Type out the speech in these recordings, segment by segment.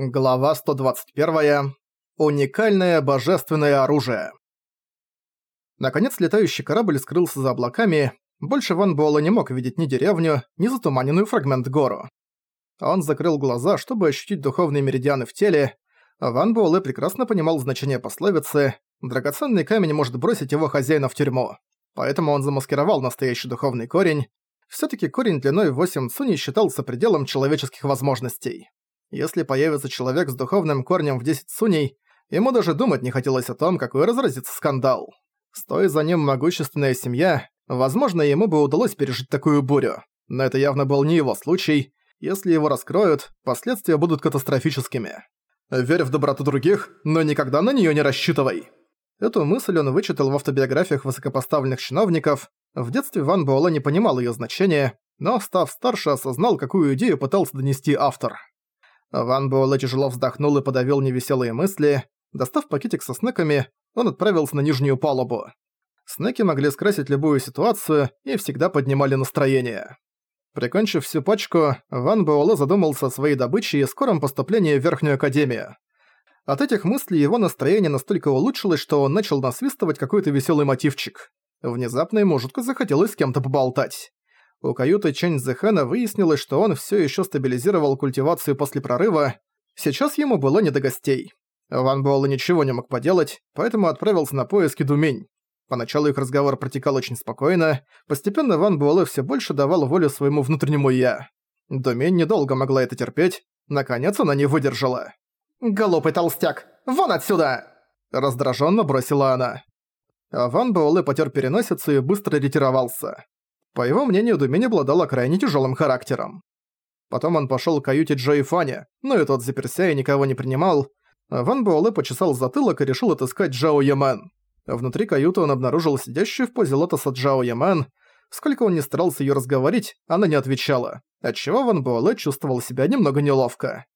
Глава 121. Уникальное божественное оружие. Наконец летающий корабль скрылся за облаками. Больше Ван Буэлла не мог видеть ни деревню, ни затуманенную фрагмент гору. Он закрыл глаза, чтобы ощутить духовные меридианы в теле. Ван Буэлэ прекрасно понимал значение пословицы «Драгоценный камень может бросить его хозяина в тюрьму». Поэтому он замаскировал настоящий духовный корень. все таки корень длиной 8 цуни считался пределом человеческих возможностей. Если появится человек с духовным корнем в 10 суней, ему даже думать не хотелось о том, какой разразится скандал. Стоит за ним могущественная семья, возможно, ему бы удалось пережить такую бурю. Но это явно был не его случай. Если его раскроют, последствия будут катастрофическими. «Верь в доброту других, но никогда на нее не рассчитывай!» Эту мысль он вычитал в автобиографиях высокопоставленных чиновников. В детстве Ван Буэлэ не понимал ее значения, но, став старше, осознал, какую идею пытался донести автор. Ван Буэлэ тяжело вздохнул и подавил невеселые мысли. Достав пакетик со снеками, он отправился на нижнюю палубу. Снеки могли скрасить любую ситуацию и всегда поднимали настроение. Прикончив всю пачку, Ван Буэлэ задумался о своей добыче и скором поступлении в Верхнюю Академию. От этих мыслей его настроение настолько улучшилось, что он начал насвистывать какой-то веселый мотивчик. Внезапно ему жутко захотелось с кем-то поболтать. У каюты Чэнь Зэхэна выяснилось, что он все еще стабилизировал культивацию после прорыва. Сейчас ему было не до гостей. Ван Буэлла ничего не мог поделать, поэтому отправился на поиски Думень. Поначалу их разговор протекал очень спокойно, постепенно Ван Буэлэ все больше давал волю своему внутреннему «я». Думень недолго могла это терпеть, наконец она не выдержала. «Голопый толстяк, вон отсюда!» Раздраженно бросила она. Ван Буэлэ потер переносицу и быстро ретировался. По его мнению, Думинь обладала крайне тяжелым характером. Потом он пошел к каюте Джо и Фаня, но и тот заперся и никого не принимал. Ван Буэлэ почесал затылок и решил отыскать Джао Ямен. Внутри каюты он обнаружил сидящую в позе лотоса Джао Ямен. Сколько он не старался ее разговорить, она не отвечала, отчего Ван Буэлэ чувствовал себя немного неловко.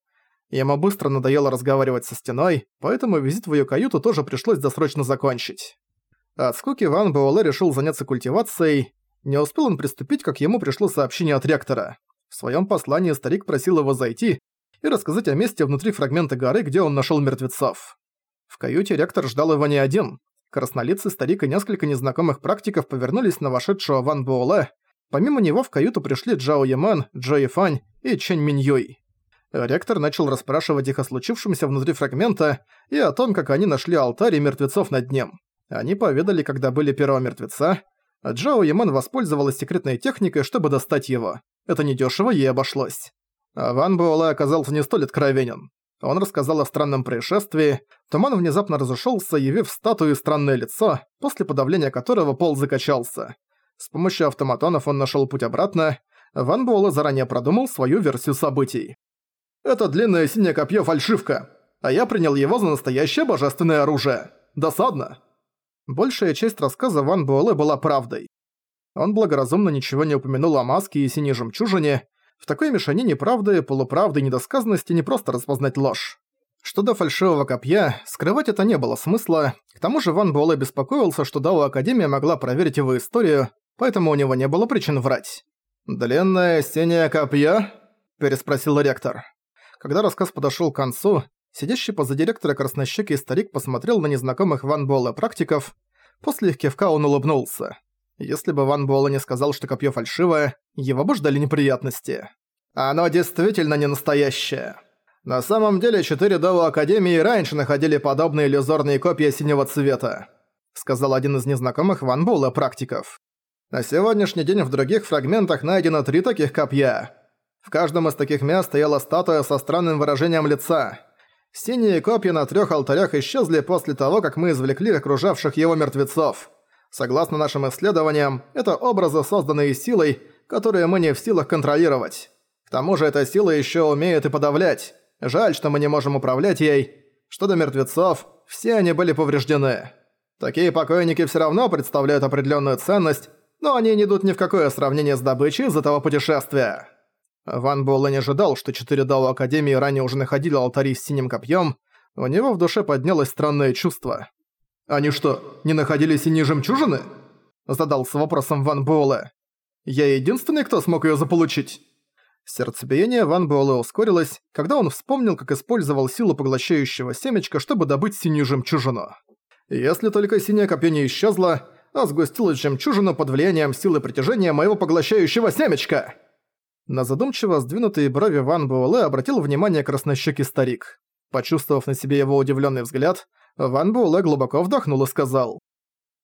Ему быстро надоело разговаривать со стеной, поэтому визит в ее каюту тоже пришлось досрочно закончить. От скуки Ван Буэлэ решил заняться культивацией, не успел он приступить, как ему пришло сообщение от ректора. В своем послании старик просил его зайти и рассказать о месте внутри фрагмента горы, где он нашел мертвецов. В каюте ректор ждал его не один. Краснолицый старик и несколько незнакомых практиков повернулись на вошедшего Ван Буэлэ. Помимо него в каюту пришли Джао Яман, Джо Ифань и Чэнь Миньёй. Ректор начал расспрашивать их о случившемся внутри фрагмента и о том, как они нашли алтарь и мертвецов над ним. Они поведали, когда были первого мертвеца, а Джао Яман воспользовалась секретной техникой, чтобы достать его. Это недешево ей обошлось. А Ван Буэлэ оказался не столь откровенен. Он рассказал о странном происшествии, туман внезапно разошелся, явив статую странное лицо, после подавления которого пол закачался. С помощью автоматонов он нашел путь обратно, Ван Буэлэ заранее продумал свою версию событий. «Это длинное синее копье фальшивка, а я принял его за настоящее божественное оружие. Досадно!» Большая часть рассказа Ван Буэлэ была правдой. Он благоразумно ничего не упомянул о маске и синей жемчужине. В такой мешанине правды, полуправды и недосказанности не просто распознать ложь. Что до фальшивого копья, скрывать это не было смысла. К тому же Ван Буэлэ беспокоился, что Дао Академия могла проверить его историю, поэтому у него не было причин врать. «Длинное синее копье?» – переспросил ректор. Когда рассказ подошёл к концу, Сидящий позади ректора краснощекий старик посмотрел на незнакомых Ван Буэлла практиков. После их кивка он улыбнулся. Если бы Ван Буэлла не сказал, что копье фальшивое, его бы ждали неприятности. «Оно действительно не настоящее. На самом деле, четыре Дао Академии раньше находили подобные иллюзорные копии синего цвета», сказал один из незнакомых Ван Буэлла практиков. «На сегодняшний день в других фрагментах найдено три таких копья. В каждом из таких мест стояла статуя со странным выражением лица». Синие копья на трех алтарях исчезли после того, как мы извлекли окружавших его мертвецов. Согласно нашим исследованиям, это образы, созданные силой, которые мы не в силах контролировать. К тому же эта сила еще умеет и подавлять. Жаль, что мы не можем управлять ей. Что до мертвецов, все они были повреждены. Такие покойники все равно представляют определенную ценность, но они не идут ни в какое сравнение с добычей из-за того путешествия. Ван Буэлэ не ожидал, что четыре Дао Академии ранее уже находили алтари с синим копьем, у него в душе поднялось странное чувство. «Они что, не находили синие жемчужины?» Задался вопросом Ван Буэлэ. «Я единственный, кто смог ее заполучить?» Сердцебиение Ван Буэлэ ускорилось, когда он вспомнил, как использовал силу поглощающего семечка, чтобы добыть синюю жемчужину. Если только синее копье не исчезло, а сгустилась жемчужина под влиянием силы притяжения моего поглощающего семечка. На задумчиво сдвинутые брови Ван Буэлэ обратил внимание краснощекий старик. Почувствовав на себе его удивленный взгляд, Ван Буэлэ глубоко вдохнул и сказал.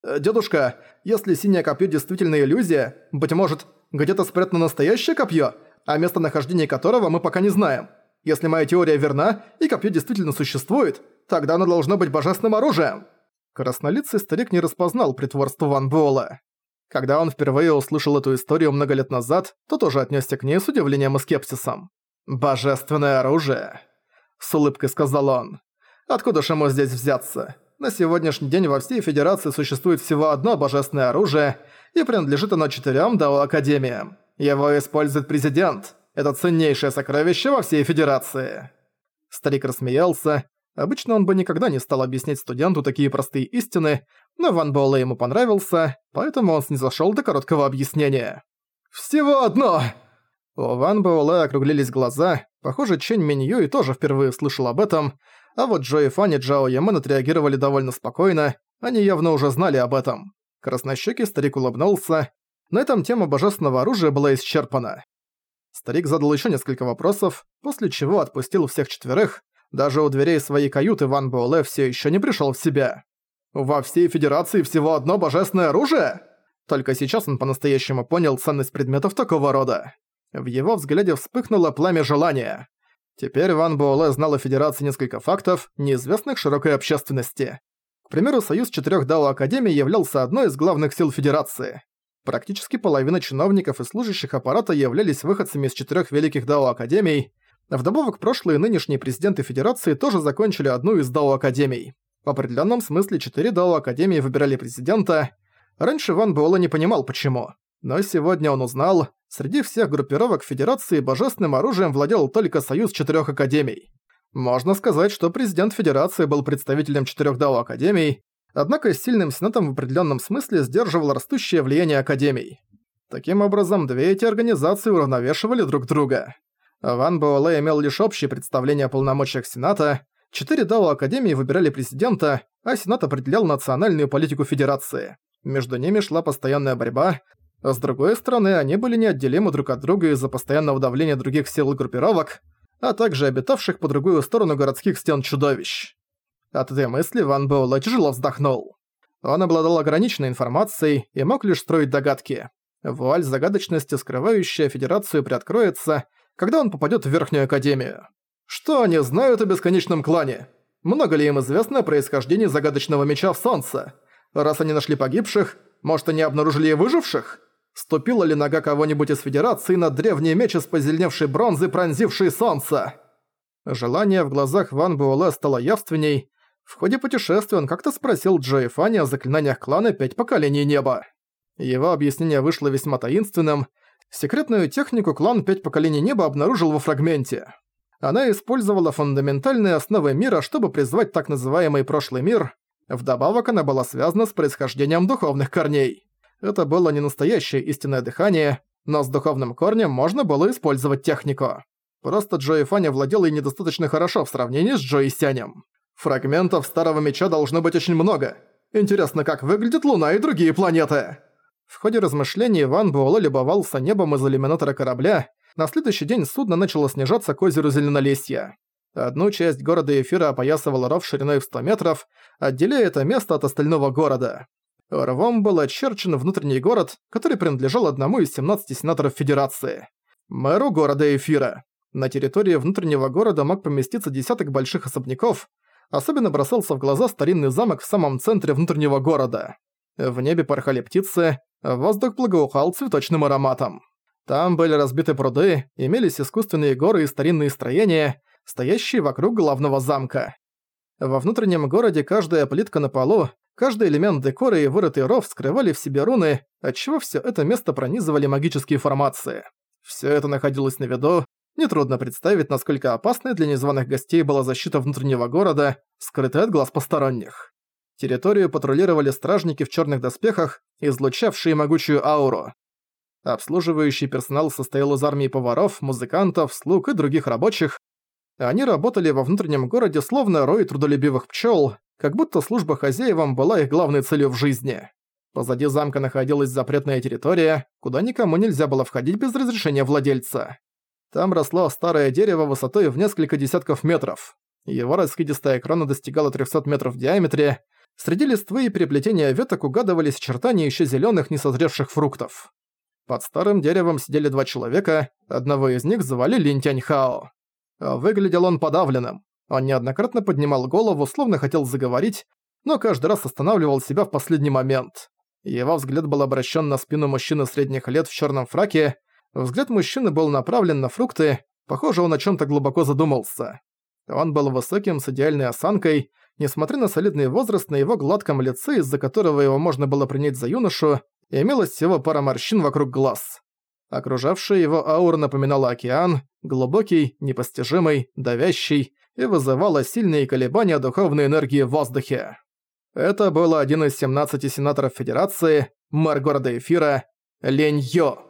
«Э, «Дедушка, если синее копье действительно иллюзия, быть может, где-то спрятано настоящее копье, о местонахождении которого мы пока не знаем. Если моя теория верна, и копье действительно существует, тогда оно должно быть божественным оружием». Краснолицый старик не распознал притворство Ван Буэлэ. Когда он впервые услышал эту историю много лет назад, то тоже отнесся к ней с удивлением и скепсисом. «Божественное оружие!» С улыбкой сказал он. «Откуда же ему здесь взяться? На сегодняшний день во всей Федерации существует всего одно божественное оружие, и принадлежит оно четырем Дао-академиям. Его использует президент. Это ценнейшее сокровище во всей Федерации». Старик рассмеялся, Обычно он бы никогда не стал объяснять студенту такие простые истины, но Ван Буэлэ ему понравился, поэтому он снизошёл до короткого объяснения. «Всего одно!» У Ван Буэлэ округлились глаза, похоже, Чэнь Минью Юй тоже впервые слышал об этом, а вот Джо и Фан и Джао Ямен отреагировали довольно спокойно, они явно уже знали об этом. Краснощеки старик улыбнулся. На этом тема божественного оружия была исчерпана. Старик задал еще несколько вопросов, после чего отпустил всех четверых, даже у дверей своей каюты Ван Буэлэ все еще не пришел в себя. «Во всей Федерации всего одно божественное оружие?» Только сейчас он по-настоящему понял ценность предметов такого рода. В его взгляде вспыхнуло пламя желания. Теперь Ван Буэлэ знал о Федерации несколько фактов, неизвестных широкой общественности. К примеру, Союз четырех Дао Академии являлся одной из главных сил Федерации. Практически половина чиновников и служащих аппарата являлись выходцами из четырех великих Дао Академий, Вдобавок, прошлые и нынешние президенты Федерации тоже закончили одну из дао-академий. В определенном смысле четыре дао-академии выбирали президента. Раньше Ван Буэлла не понимал, почему. Но сегодня он узнал, среди всех группировок Федерации божественным оружием владел только союз четырех академий. Можно сказать, что президент Федерации был представителем четырех дао-академий, однако сильным сенатом в определенном смысле сдерживал растущее влияние академий. Таким образом, две эти организации уравновешивали друг друга. Ван Буэлэ имел лишь общее представление о полномочиях Сената, четыре дала Академии выбирали президента, а Сенат определял национальную политику Федерации. Между ними шла постоянная борьба, а с другой стороны, они были неотделимы друг от друга из-за постоянного давления других сил и группировок, а также обитавших по другую сторону городских стен чудовищ. От этой мысли Ван Буэлэ тяжело вздохнул. Он обладал ограниченной информацией и мог лишь строить догадки. Вуаль загадочности, скрывающая Федерацию, приоткроется — когда он попадет в Верхнюю Академию. Что они знают о Бесконечном Клане? Много ли им известно о происхождении загадочного меча в Солнце? Раз они нашли погибших, может, они обнаружили и выживших? Ступила ли нога кого-нибудь из Федерации на древний меч из позеленевшей бронзы, пронзивший солнце? Желание в глазах Ван Буэлэ стало явственней. В ходе путешествия он как-то спросил Джои Фанни о заклинаниях клана «Пять поколений неба». Его объяснение вышло весьма таинственным, Секретную технику клан «Пять поколений неба» обнаружил во фрагменте. Она использовала фундаментальные основы мира, чтобы призвать так называемый «прошлый мир». Вдобавок она была связана с происхождением духовных корней. Это было не настоящее истинное дыхание, но с духовным корнем можно было использовать технику. Просто Джои Фаня владел ей недостаточно хорошо в сравнении с Джои Сянем. Фрагментов Старого Меча должно быть очень много. Интересно, как выглядит Луна и другие планеты. В ходе размышлений Иван Буэлэ любовался небом из иллюминатора корабля. На следующий день судно начало снижаться к озеру Зеленолесья. Одну часть города Эфира опоясывал ров шириной в 100 метров, отделяя это место от остального города. Рвом был очерчен внутренний город, который принадлежал одному из 17 сенаторов Федерации. Мэру города Эфира. На территории внутреннего города мог поместиться десяток больших особняков. Особенно бросался в глаза старинный замок в самом центре внутреннего города. В небе порхали птицы, Воздух благоухал цветочным ароматом. Там были разбиты пруды, имелись искусственные горы и старинные строения, стоящие вокруг главного замка. Во внутреннем городе каждая плитка на полу, каждый элемент декора и вырытый ров скрывали в себе руны, отчего все это место пронизывали магические формации. Все это находилось на виду, нетрудно представить, насколько опасной для незваных гостей была защита внутреннего города, скрытая от глаз посторонних. Территорию патрулировали стражники в черных доспехах, излучавшие могучую ауру. Обслуживающий персонал состоял из армии поваров, музыкантов, слуг и других рабочих. Они работали во внутреннем городе словно рой трудолюбивых пчел, как будто служба хозяевам была их главной целью в жизни. Позади замка находилась запретная территория, куда никому нельзя было входить без разрешения владельца. Там росло старое дерево высотой в несколько десятков метров. Его раскидистая крона достигала 300 метров в диаметре, Среди листвы и переплетения веток угадывались очертания еще зеленых несозревших фруктов. Под старым деревом сидели два человека, одного из них звали Лин Тяньхао. Выглядел он подавленным. Он неоднократно поднимал голову, словно хотел заговорить, но каждый раз останавливал себя в последний момент. Его взгляд был обращен на спину мужчины средних лет в черном фраке. Взгляд мужчины был направлен на фрукты, похоже, он о чем то глубоко задумался. Он был высоким, с идеальной осанкой, Несмотря на солидный возраст, на его гладком лице, из-за которого его можно было принять за юношу, имелось всего пара морщин вокруг глаз. Окружавшая его аура напоминала океан, глубокий, непостижимый, давящий, и вызывала сильные колебания духовной энергии в воздухе. Это был один из 17 сенаторов Федерации, мэр города Эфира, Лень Йо.